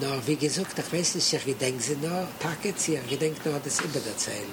Na, wie gesagt, ich weiß nicht, ich gedenke sie noch, Packet, ich gedenke noch, das immer erzählen.